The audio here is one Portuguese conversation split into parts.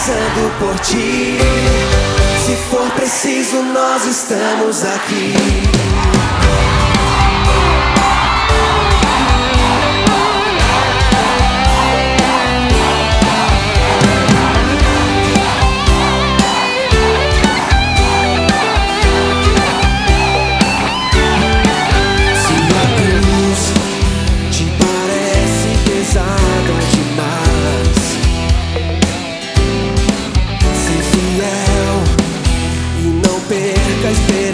rezando por ti. Se for preciso, nós estamos aqui. perca a esperança.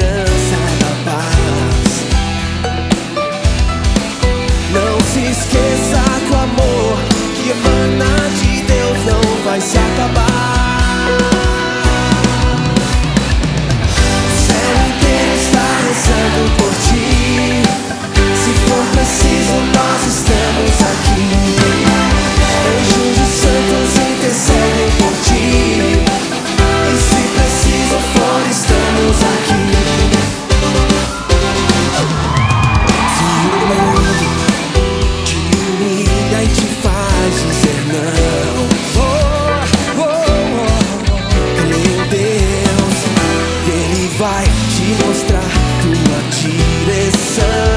vai te mostrar tua direção.